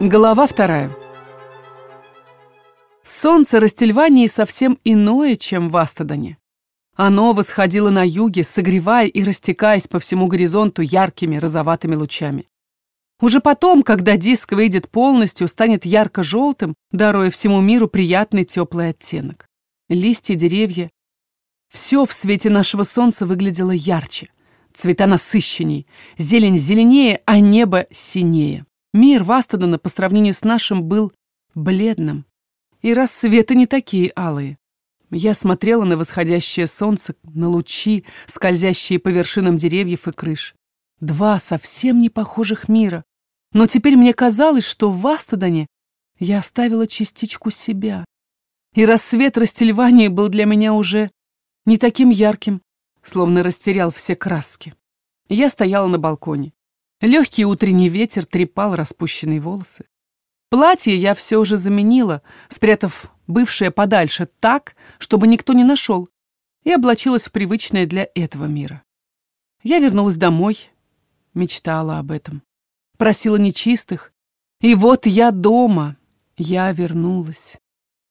Глава вторая. Солнце Растельвании совсем иное, чем в Астадоне. Оно восходило на юге, согревая и растекаясь по всему горизонту яркими розоватыми лучами. Уже потом, когда диск выйдет полностью, станет ярко-желтым, даруя всему миру приятный теплый оттенок. Листья, деревья. Все в свете нашего солнца выглядело ярче. Цвета насыщенней, зелень зеленее, а небо синее. Мир Вастадена по сравнению с нашим был бледным. И рассветы не такие алые. Я смотрела на восходящее солнце, на лучи, скользящие по вершинам деревьев и крыш. Два совсем не похожих мира. Но теперь мне казалось, что в Вастадоне я оставила частичку себя. И рассвет Растельвании был для меня уже не таким ярким, словно растерял все краски. Я стояла на балконе. Легкий утренний ветер трепал распущенные волосы. Платье я все уже заменила, спрятав бывшее подальше так, чтобы никто не нашел, и облачилась в привычное для этого мира. Я вернулась домой, мечтала об этом. Просила нечистых, и вот я дома. Я вернулась,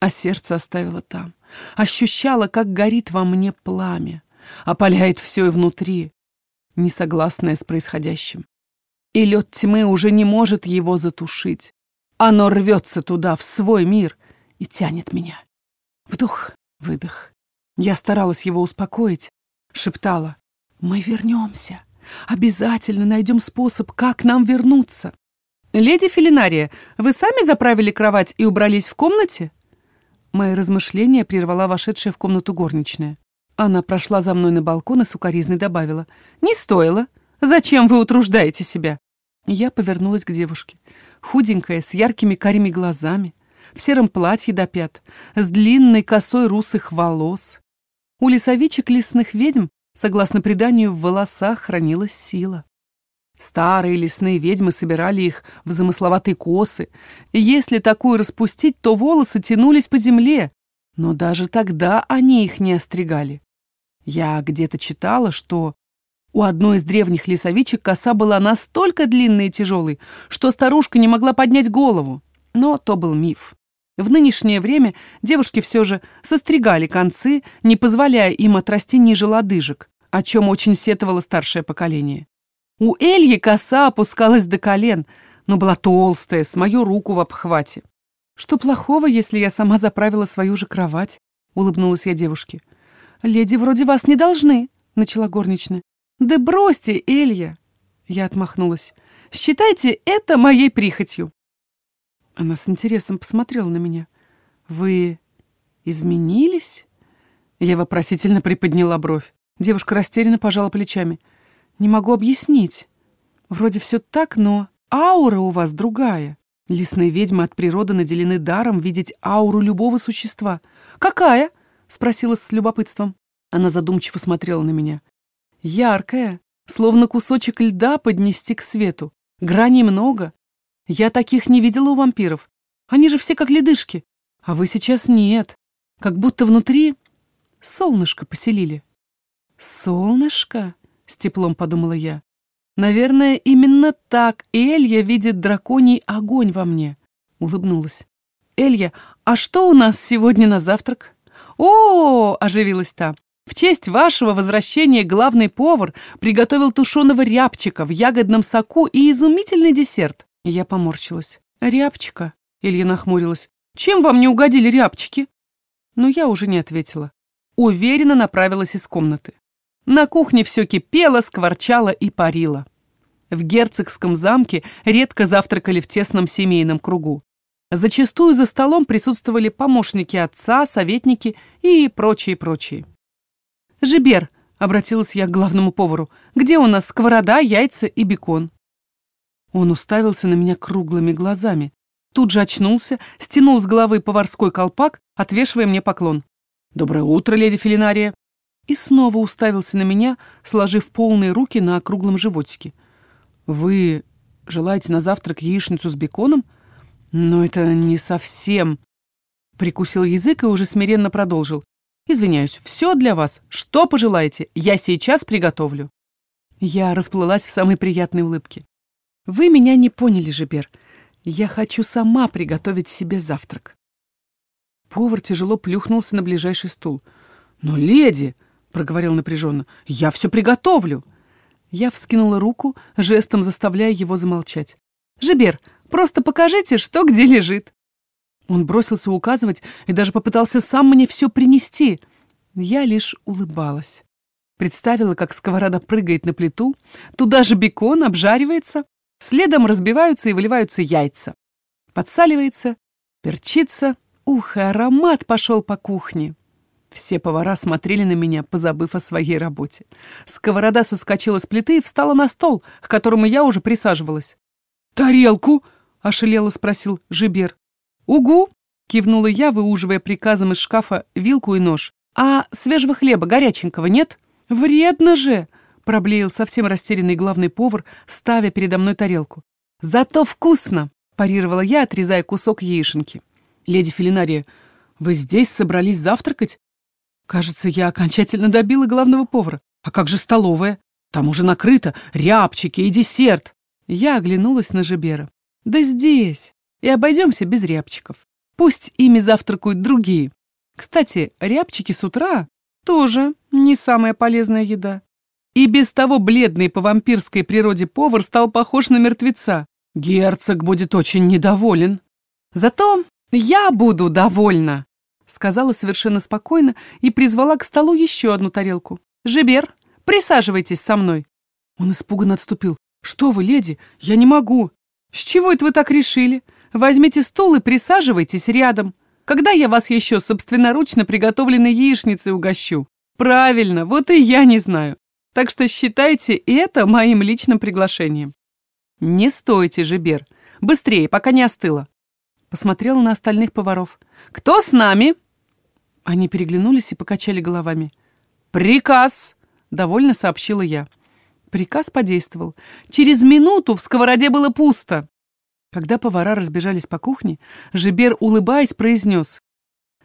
а сердце оставила там. Ощущала, как горит во мне пламя, опаляет все и внутри, несогласное с происходящим и лед тьмы уже не может его затушить. Оно рвется туда, в свой мир, и тянет меня. Вдох, выдох. Я старалась его успокоить, шептала. «Мы вернемся. Обязательно найдем способ, как нам вернуться». «Леди Филинария, вы сами заправили кровать и убрались в комнате?» Мои размышления прервала вошедшая в комнату горничная. Она прошла за мной на балкон и сукоризной добавила. «Не стоило. Зачем вы утруждаете себя? Я повернулась к девушке. Худенькая, с яркими карими глазами, в сером платье до пят, с длинной косой русых волос. У лесовичек лесных ведьм, согласно преданию, в волосах хранилась сила. Старые лесные ведьмы собирали их в замысловатые косы, и если такую распустить, то волосы тянулись по земле, но даже тогда они их не остригали. Я где-то читала, что у одной из древних лесовичек коса была настолько длинной и тяжелой, что старушка не могла поднять голову. Но то был миф. В нынешнее время девушки все же состригали концы, не позволяя им отрасти ниже лодыжек, о чем очень сетовало старшее поколение. У Эльи коса опускалась до колен, но была толстая, с мою руку в обхвате. «Что плохого, если я сама заправила свою же кровать?» — улыбнулась я девушке. «Леди вроде вас не должны», — начала горничная. «Да бросьте, Элья!» Я отмахнулась. «Считайте это моей прихотью!» Она с интересом посмотрела на меня. «Вы изменились?» Я вопросительно приподняла бровь. Девушка растерянно пожала плечами. «Не могу объяснить. Вроде все так, но аура у вас другая. Лесные ведьмы от природы наделены даром видеть ауру любого существа. Какая?» — спросила с любопытством. Она задумчиво смотрела на меня. Яркая, словно кусочек льда поднести к свету. Граней много. Я таких не видела у вампиров. Они же все как ледышки. А вы сейчас нет. Как будто внутри солнышко поселили. Солнышко? С теплом подумала я. Наверное, именно так Элья видит драконий огонь во мне. Улыбнулась. Элья, а что у нас сегодня на завтрак? О, оживилась та. В честь вашего возвращения главный повар приготовил тушеного рябчика в ягодном соку и изумительный десерт. Я поморщилась. Рябчика? Илья нахмурилась. Чем вам не угодили рябчики? Но я уже не ответила. Уверенно направилась из комнаты. На кухне все кипело, скворчало и парило. В герцогском замке редко завтракали в тесном семейном кругу. Зачастую за столом присутствовали помощники отца, советники и прочие-прочие. «Жибер», — обратилась я к главному повару, «где у нас сковорода, яйца и бекон?» Он уставился на меня круглыми глазами. Тут же очнулся, стянул с головы поварской колпак, отвешивая мне поклон. «Доброе утро, леди Филинария!» И снова уставился на меня, сложив полные руки на округлом животике. «Вы желаете на завтрак яичницу с беконом? Но это не совсем...» Прикусил язык и уже смиренно продолжил. Извиняюсь, все для вас. Что пожелаете, я сейчас приготовлю». Я расплылась в самой приятной улыбке. «Вы меня не поняли, Жибер. Я хочу сама приготовить себе завтрак. Повар тяжело плюхнулся на ближайший стул. «Но, леди!» — проговорил напряженно. «Я все приготовлю!» Я вскинула руку, жестом заставляя его замолчать. «Жибер, просто покажите, что где лежит!» Он бросился указывать и даже попытался сам мне все принести. Я лишь улыбалась. Представила, как сковорода прыгает на плиту, туда же бекон обжаривается, следом разбиваются и выливаются яйца. Подсаливается, перчится. Ух, и аромат пошел по кухне. Все повара смотрели на меня, позабыв о своей работе. Сковорода соскочила с плиты и встала на стол, к которому я уже присаживалась. «Тарелку?» — ошалело спросил Жибер. «Угу!» — кивнула я, выуживая приказом из шкафа вилку и нож. «А свежего хлеба горяченького нет?» «Вредно же!» — проблеял совсем растерянный главный повар, ставя передо мной тарелку. «Зато вкусно!» — парировала я, отрезая кусок яишенки. «Леди Филинария, вы здесь собрались завтракать?» «Кажется, я окончательно добила главного повара. А как же столовая? Там уже накрыто рябчики и десерт!» Я оглянулась на Жибера. «Да здесь! И обойдемся без рябчиков. Пусть ими завтракают другие. Кстати, рябчики с утра тоже не самая полезная еда. И без того бледный по вампирской природе повар стал похож на мертвеца. Герцог будет очень недоволен. Зато я буду довольна, сказала совершенно спокойно и призвала к столу еще одну тарелку. Жибер, присаживайтесь со мной. Он испуганно отступил. Что вы, леди, я не могу. С чего это вы так решили? Возьмите стул и присаживайтесь рядом. Когда я вас еще собственноручно приготовленной яичницей угощу? Правильно, вот и я не знаю. Так что считайте это моим личным приглашением. Не стойте же, Бер. Быстрее, пока не остыло. Посмотрела на остальных поваров. Кто с нами? Они переглянулись и покачали головами. Приказ, довольно сообщила я. Приказ подействовал. Через минуту в сковороде было пусто. Когда повара разбежались по кухне, Жибер, улыбаясь, произнес.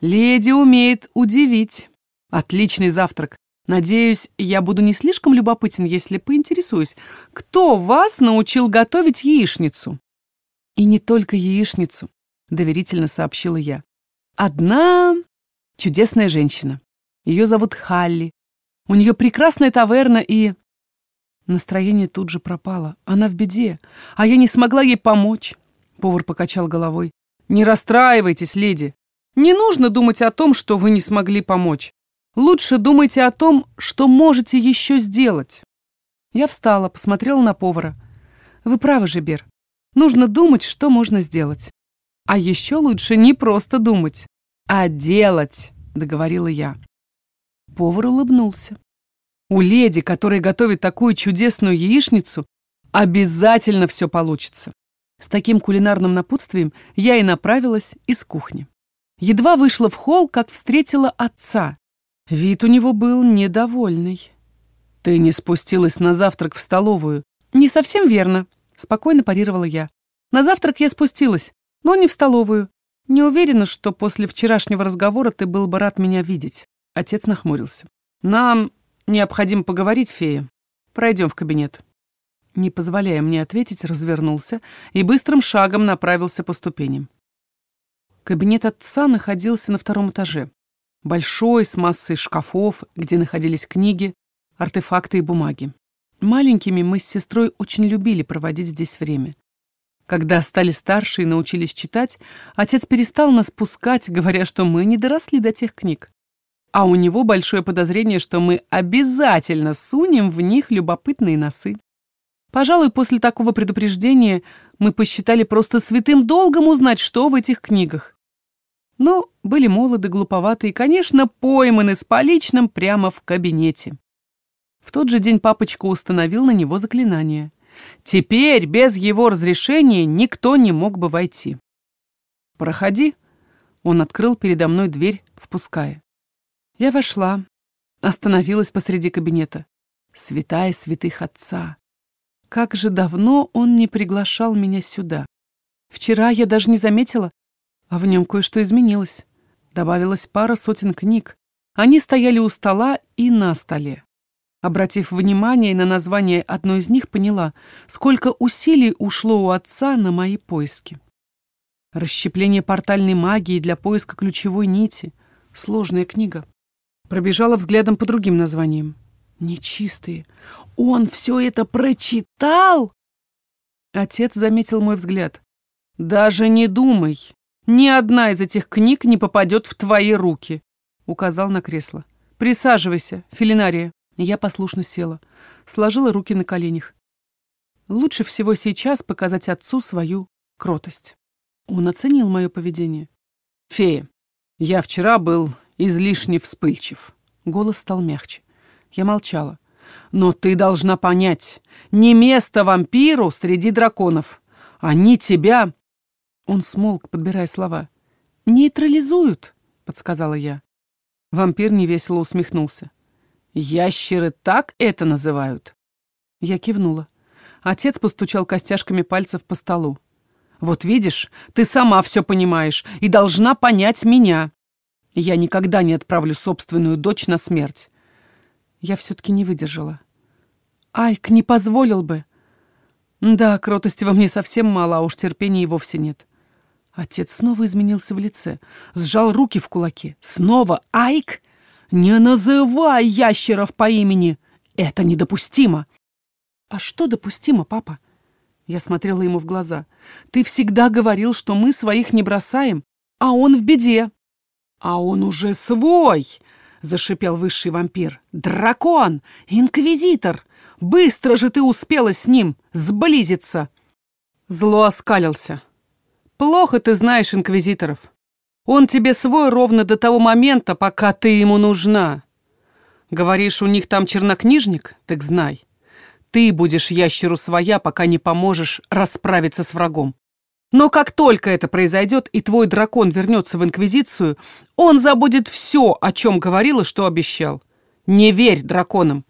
«Леди умеет удивить. Отличный завтрак. Надеюсь, я буду не слишком любопытен, если поинтересуюсь, кто вас научил готовить яичницу?» «И не только яичницу», — доверительно сообщила я. «Одна чудесная женщина. Ее зовут Халли. У нее прекрасная таверна и...» Настроение тут же пропало. Она в беде, а я не смогла ей помочь. Повар покачал головой. Не расстраивайтесь, леди. Не нужно думать о том, что вы не смогли помочь. Лучше думайте о том, что можете еще сделать. Я встала, посмотрела на повара. Вы правы, Жибер. Нужно думать, что можно сделать. А еще лучше не просто думать, а делать, договорила я. Повар улыбнулся. У леди, которая готовит такую чудесную яичницу, обязательно все получится. С таким кулинарным напутствием я и направилась из кухни. Едва вышла в холл, как встретила отца. Вид у него был недовольный. «Ты не спустилась на завтрак в столовую?» «Не совсем верно», — спокойно парировала я. «На завтрак я спустилась, но не в столовую. Не уверена, что после вчерашнего разговора ты был бы рад меня видеть». Отец нахмурился. «Нам «Необходимо поговорить, фея. Пройдем в кабинет». Не позволяя мне ответить, развернулся и быстрым шагом направился по ступеням. Кабинет отца находился на втором этаже. Большой, с массой шкафов, где находились книги, артефакты и бумаги. Маленькими мы с сестрой очень любили проводить здесь время. Когда стали старше и научились читать, отец перестал нас пускать, говоря, что мы не доросли до тех книг. А у него большое подозрение, что мы обязательно сунем в них любопытные носы. Пожалуй, после такого предупреждения мы посчитали просто святым долгом узнать, что в этих книгах. Но были молоды, глуповаты и, конечно, пойманы с поличным прямо в кабинете. В тот же день папочка установил на него заклинание. Теперь без его разрешения никто не мог бы войти. «Проходи», — он открыл передо мной дверь, впуская. Я вошла, остановилась посреди кабинета. Святая святых отца. Как же давно он не приглашал меня сюда. Вчера я даже не заметила, а в нем кое-что изменилось. Добавилась пара сотен книг. Они стояли у стола и на столе. Обратив внимание на название одной из них, поняла, сколько усилий ушло у отца на мои поиски. Расщепление портальной магии для поиска ключевой нити. Сложная книга. Пробежала взглядом по другим названиям. Нечистые. Он все это прочитал? Отец заметил мой взгляд. Даже не думай. Ни одна из этих книг не попадет в твои руки. Указал на кресло. Присаживайся, Филинария. Я послушно села. Сложила руки на коленях. Лучше всего сейчас показать отцу свою кротость. Он оценил мое поведение. «Фея, я вчера был излишне вспыльчив». Голос стал мягче. Я молчала. «Но ты должна понять, не место вампиру среди драконов. Они тебя...» Он смолк, подбирая слова. «Нейтрализуют», — подсказала я. Вампир невесело усмехнулся. «Ящеры так это называют?» Я кивнула. Отец постучал костяшками пальцев по столу. «Вот видишь, ты сама все понимаешь и должна понять меня. Я никогда не отправлю собственную дочь на смерть я все-таки не выдержала. Айк не позволил бы. Да, кротости во мне совсем мало, а уж терпения и вовсе нет. Отец снова изменился в лице, сжал руки в кулаки. Снова Айк? Не называй ящеров по имени! Это недопустимо! А что допустимо, папа? Я смотрела ему в глаза. Ты всегда говорил, что мы своих не бросаем, а он в беде. А он уже свой! — зашипел высший вампир. «Дракон! Инквизитор! Быстро же ты успела с ним сблизиться!» Зло оскалился. «Плохо ты знаешь инквизиторов. Он тебе свой ровно до того момента, пока ты ему нужна. Говоришь, у них там чернокнижник? Так знай. Ты будешь ящеру своя, пока не поможешь расправиться с врагом. Но как только это произойдет, и твой дракон вернется в Инквизицию, он забудет все, о чем говорил и что обещал. Не верь драконам.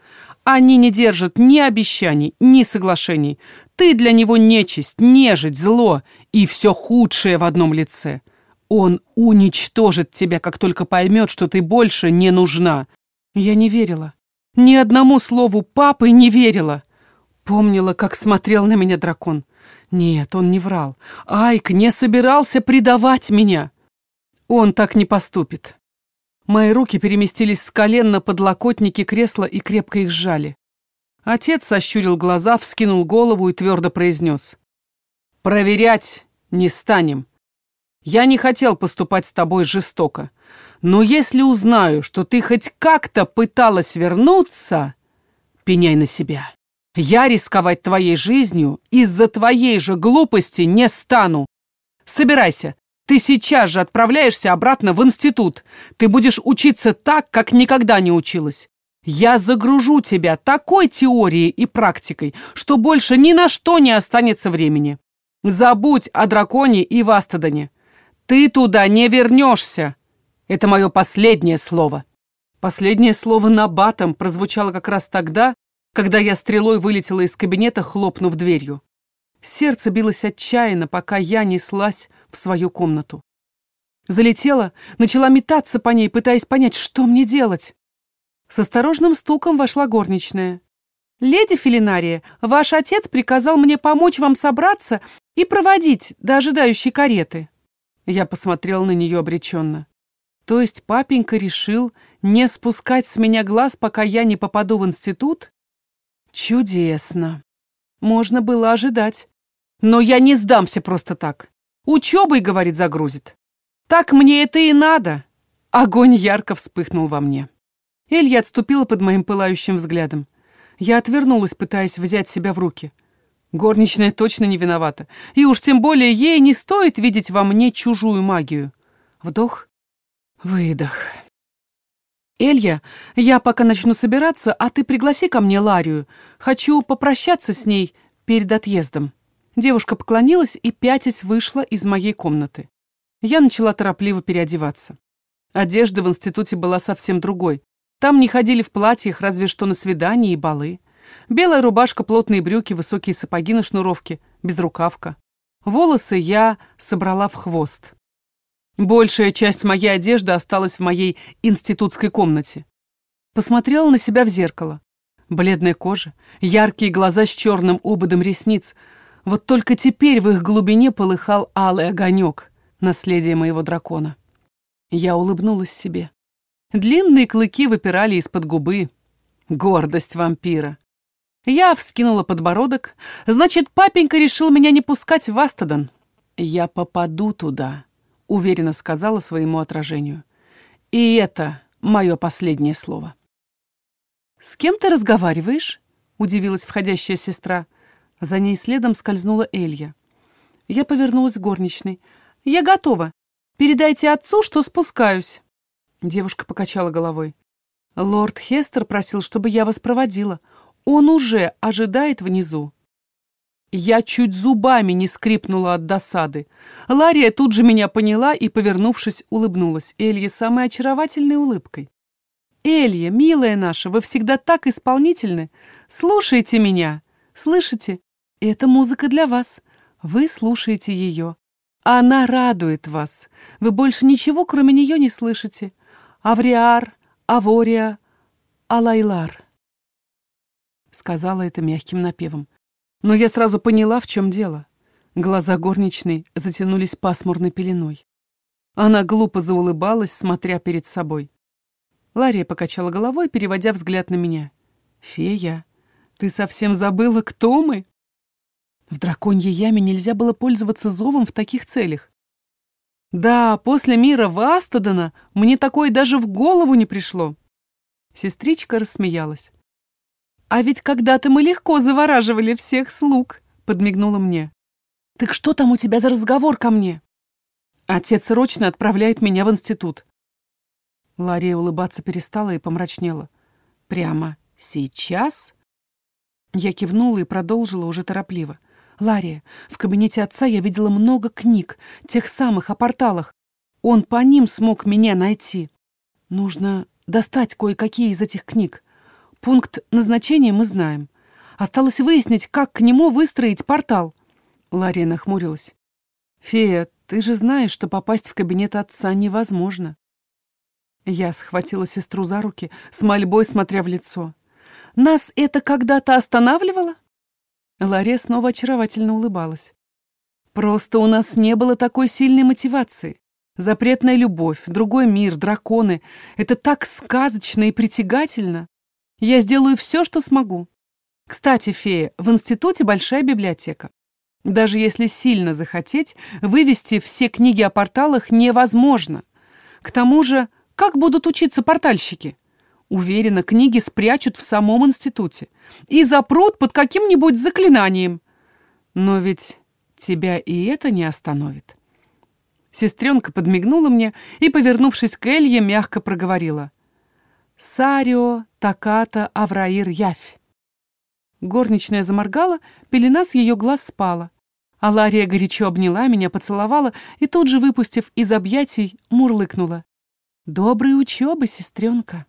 Они не держат ни обещаний, ни соглашений. Ты для него нечисть, нежить, зло и все худшее в одном лице. Он уничтожит тебя, как только поймет, что ты больше не нужна. Я не верила. Ни одному слову папы не верила. Помнила, как смотрел на меня дракон. Нет, он не врал. Айк не собирался предавать меня. Он так не поступит. Мои руки переместились с колен на подлокотники кресла и крепко их сжали. Отец сощурил глаза, вскинул голову и твердо произнес. «Проверять не станем. Я не хотел поступать с тобой жестоко. Но если узнаю, что ты хоть как-то пыталась вернуться, пеняй на себя». Я рисковать твоей жизнью из-за твоей же глупости не стану. Собирайся. Ты сейчас же отправляешься обратно в институт. Ты будешь учиться так, как никогда не училась. Я загружу тебя такой теорией и практикой, что больше ни на что не останется времени. Забудь о драконе и Вастадоне. Ты туда не вернешься. Это мое последнее слово. Последнее слово на батом прозвучало как раз тогда, когда я стрелой вылетела из кабинета, хлопнув дверью. Сердце билось отчаянно, пока я неслась в свою комнату. Залетела, начала метаться по ней, пытаясь понять, что мне делать. С осторожным стуком вошла горничная. «Леди Филинария, ваш отец приказал мне помочь вам собраться и проводить до ожидающей кареты». Я посмотрела на нее обреченно. То есть папенька решил не спускать с меня глаз, пока я не попаду в институт? Чудесно. Можно было ожидать. Но я не сдамся просто так. Учебой, говорит, загрузит. Так мне это и надо. Огонь ярко вспыхнул во мне. Элья отступила под моим пылающим взглядом. Я отвернулась, пытаясь взять себя в руки. Горничная точно не виновата. И уж тем более ей не стоит видеть во мне чужую магию. Вдох, выдох. «Элья, я пока начну собираться, а ты пригласи ко мне Ларию. Хочу попрощаться с ней перед отъездом». Девушка поклонилась и, пятясь, вышла из моей комнаты. Я начала торопливо переодеваться. Одежда в институте была совсем другой. Там не ходили в платьях, разве что на свидания и балы. Белая рубашка, плотные брюки, высокие сапоги на шнуровке, безрукавка. Волосы я собрала в хвост. Большая часть моей одежды осталась в моей институтской комнате. Посмотрела на себя в зеркало. Бледная кожа, яркие глаза с черным ободом ресниц. Вот только теперь в их глубине полыхал алый огонек, наследие моего дракона. Я улыбнулась себе. Длинные клыки выпирали из-под губы. Гордость вампира. Я вскинула подбородок. Значит, папенька решил меня не пускать в Астадан. Я попаду туда, уверенно сказала своему отражению. И это мое последнее слово. «С кем ты разговариваешь?» — удивилась входящая сестра. За ней следом скользнула Элья. Я повернулась к горничной. «Я готова. Передайте отцу, что спускаюсь». Девушка покачала головой. «Лорд Хестер просил, чтобы я вас проводила. Он уже ожидает внизу». Я чуть зубами не скрипнула от досады. Лария тут же меня поняла и, повернувшись, улыбнулась Элье самой очаровательной улыбкой. «Элья, милая наша, вы всегда так исполнительны. Слушайте меня. Слышите? Это музыка для вас. Вы слушаете ее. Она радует вас. Вы больше ничего, кроме нее, не слышите. Авриар, Авория, Алайлар». Сказала это мягким напевом. Но я сразу поняла, в чем дело. Глаза горничной затянулись пасмурной пеленой. Она глупо заулыбалась, смотря перед собой. Лария покачала головой, переводя взгляд на меня. «Фея, ты совсем забыла, кто мы?» В драконьей яме нельзя было пользоваться зовом в таких целях. Да, после мира Вастадана мне такое даже в голову не пришло. Сестричка рассмеялась. «А ведь когда-то мы легко завораживали всех слуг», — подмигнула мне. «Так что там у тебя за разговор ко мне?» Отец срочно отправляет меня в институт. Лария улыбаться перестала и помрачнела. «Прямо сейчас?» Я кивнула и продолжила уже торопливо. «Лария, в кабинете отца я видела много книг, тех самых о порталах. Он по ним смог меня найти. Нужно достать кое-какие из этих книг. Пункт назначения мы знаем. Осталось выяснить, как к нему выстроить портал». Лария нахмурилась. «Фея, ты же знаешь, что попасть в кабинет отца невозможно. Я схватила сестру за руки, с мольбой смотря в лицо. «Нас это когда-то останавливало?» Лария снова очаровательно улыбалась. «Просто у нас не было такой сильной мотивации. Запретная любовь, другой мир, драконы — это так сказочно и притягательно. Я сделаю все, что смогу. Кстати, фея, в институте большая библиотека. Даже если сильно захотеть, вывести все книги о порталах невозможно. К тому же как будут учиться портальщики? Уверена, книги спрячут в самом институте и запрут под каким-нибудь заклинанием. Но ведь тебя и это не остановит. Сестренка подмигнула мне и, повернувшись к Элье, мягко проговорила. «Сарио, Таката, Авраир, Явь». Горничная заморгала, пелена с ее глаз спала. Алария горячо обняла меня, поцеловала и тут же, выпустив из объятий, мурлыкнула. Доброй учебы, сестренка.